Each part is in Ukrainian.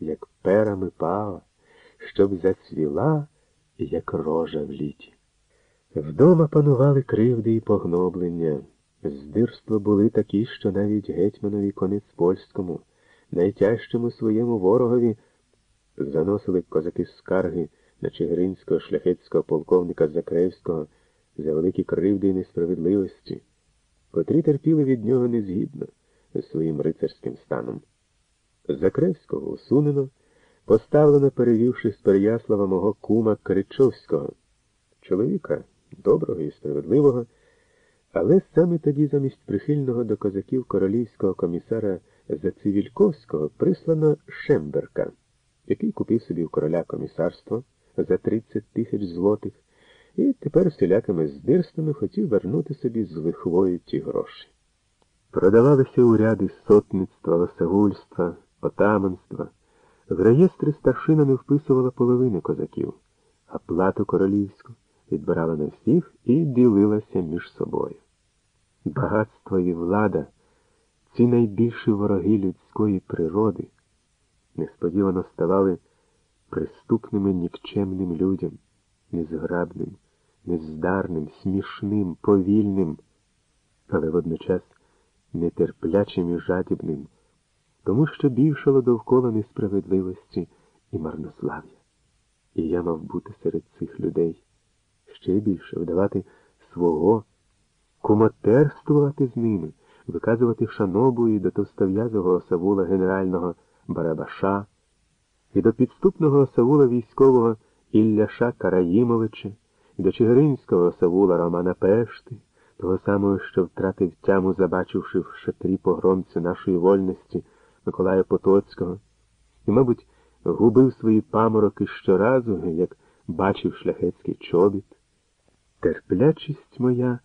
як перами пава, щоб зацвіла, як рожа в літі. Вдома панували кривди і погноблення. Здирства були такі, що навіть гетьманові конець польському, найтяжчому своєму ворогові, заносили козаки скарги на чигиринського шляхетського полковника Закревського за великі кривди і несправедливості, котрі терпіли від нього незгідно своїм рицарським станом. Закревського усунено, поставлено, перевівши з Переяслава мого кума Кричовського, чоловіка доброго і справедливого, але саме тоді замість прихильного до козаків королівського комісара Зацивільковського прислано Шемберка, який купив собі в короля комісарство за 30 тисяч злотих, і тепер всілякими здирствами хотів вернути собі з лихвою ті гроші. Продавалися уряди сотництва, лосагульства, отаманства. В реєстри старшина не вписувала половини козаків, а плату королівську відбирала на всіх і ділилася між собою. Багатство і влада, ці найбільші вороги людської природи, несподівано ставали приступними нікчемним людям, незграбним, нездарним, смішним, повільним, але водночас нетерплячим і жадібним, тому що більшало довкола несправедливості і марнослав'я. І я мав бути серед цих людей ще більше вдавати свого, кумотерствувати з ними, виказувати шанобу і до товстов'язого осавула генерального Барабаша, і до підступного осавула військового Ілляша Караїмовича, і до Чигиринського осавула Романа Пешти, того самого, що втратив тяму, забачивши в шатрі погромця нашої вольності Миколая Потоцького, і, мабуть, губив свої памороки щоразу, як бачив шляхетський чобіт. Терплячість моя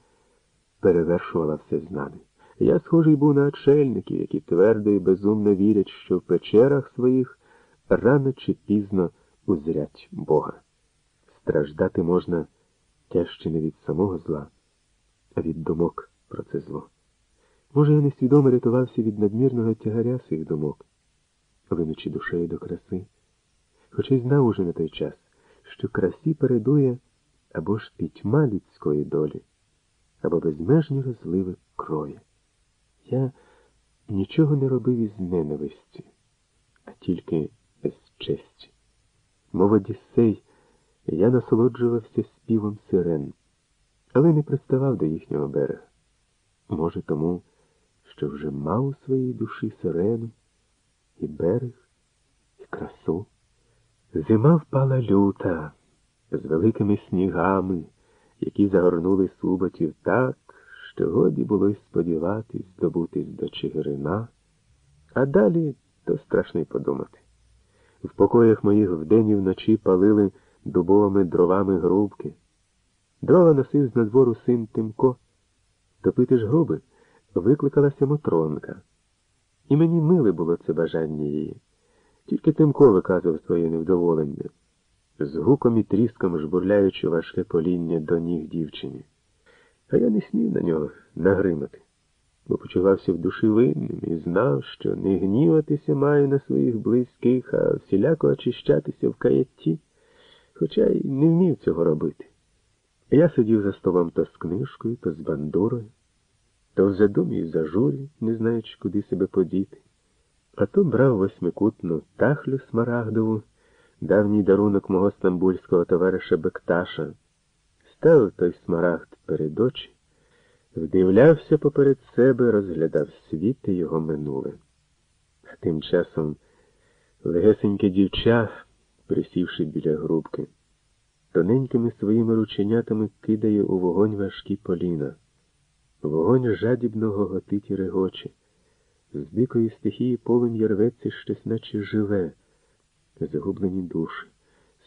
перевершувала все знане. Я схожий був на отшельників, які твердо і безумно вірять, що в печерах своїх рано чи пізно узрять Бога. Страждати можна тяжче не від самого зла, а від думок про це зло. Може, я несвідомо рятувався від надмірного тягаря своїх думок, линучи душею до краси, хоча й знав уже на той час, що красі передує або ж пітьма людської долі, або безмежні розливи крові. Я нічого не робив із ненависті, а тільки з честі. Мов Одіссей, я насолоджувався співом сирен, але не приставав до їхнього берега. Може, тому, що вже мав у своїй душі сирену, і берег, і красу. Зима впала люта з великими снігами, які загорнули суботів так, що годі було й сподіватись здобутись до Чигирина, а далі то страшно й подумати. В покоях моїх вдень і вночі палили дубовими дровами грубки. Дрова носив з надвору син Тимко. Топити ж груби викликалася Мотронка. І мені миле було це бажання її. Тільки Тимко виказував своє невдоволення, з гуком і тріском жбурляючи важке поління до ніг дівчині. А я не смів на нього нагримати, бо почувався в душі винним і знав, що не гніватися маю на своїх близьких, а всіляко очищатися в каятті, хоча й не вмів цього робити. Я сидів за столом то з книжкою, то з бандурою, то в задумі зажурі, не знаючи, куди себе подіти, а то брав восьмикутну тахлю смарагдову, давній дарунок мого стамбульського товариша Бекташа ставив той смарагд перед очі, вдивлявся поперед себе, розглядав світ і його минуле. А тим часом легесеньке дівча, присівши біля грубки, тоненькими своїми рученятами кидає у вогонь важкі поліна. Вогонь жадібно гоготить і регоче. З дикої стихії полум'я рветься щось наче живе, загублені душі,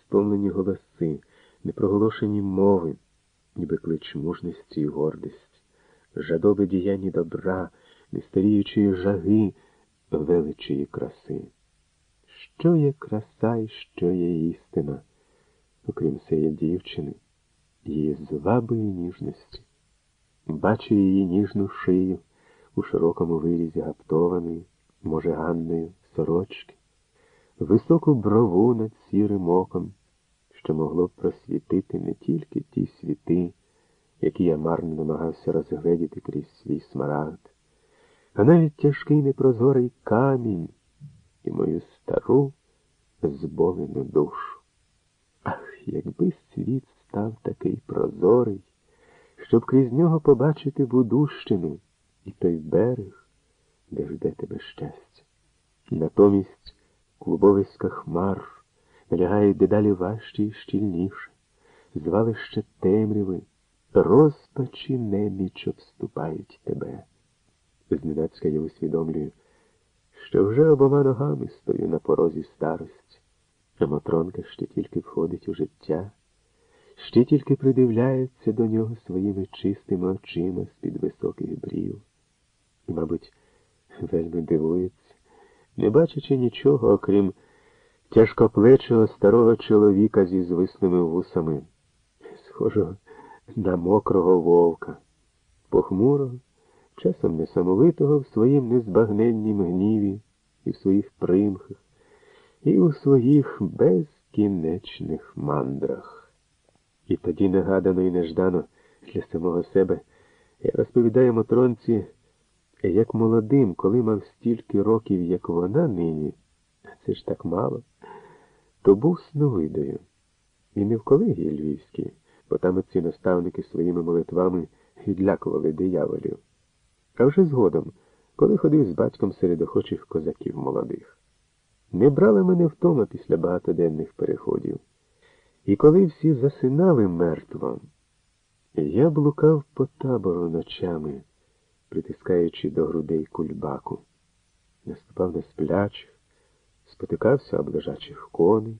стомлені голоси, непроголошені мови ніби клич мужності і гордості, жадоби діяння добра, нестаріючої жаги, величої краси. Що є краса і що є істина, окрім цієї дівчини, її зваби і ніжності. Бачу її ніжну шию у широкому вирізі гаптованої, може, ганною сорочки, високу брову над сірим оком, що могло б просвітити не тільки ті світи, які я марно намагався розгледіти крізь свій смарагд, а навіть тяжкий непрозорий камінь і мою стару зболену душу. Ах, якби світ став такий прозорий, щоб крізь нього побачити Будущину і той берег, де жде тебе щастя. Натомість клубовиська хмар налягають дедалі важче і щільніше, звалище темряви, розпачі неміч обступають тебе. Зненацька я усвідомлюю, що вже обома ногами стою на порозі старості, а Мотронка ще тільки входить у життя, ще тільки придивляється до нього своїми чистими очима з-під високих брів. І, мабуть, вельми дивується, не бачачи нічого, окрім тяжкоплечого старого чоловіка зі звисними вусами, схожого на мокрого вовка, похмурого, часом несамовитого в своїм незбагненнім гніві і в своїх примхах, і у своїх безкінечних мандрах. І тоді негадано і неждано для самого себе я розповідаю Мотронці, як молодим, коли мав стільки років, як вона нині, а це ж так мало, то був сновидою. І не в колегії львівській, бо там ці наставники своїми молитвами відлякували дияволів. А вже згодом, коли ходив з батьком серед охочих козаків молодих. Не брали мене втома після багатоденних переходів. І коли всі засинали мертво, я блукав по табору ночами, притискаючи до грудей кульбаку, наступав на сплячих, спотикався об лежачих коней,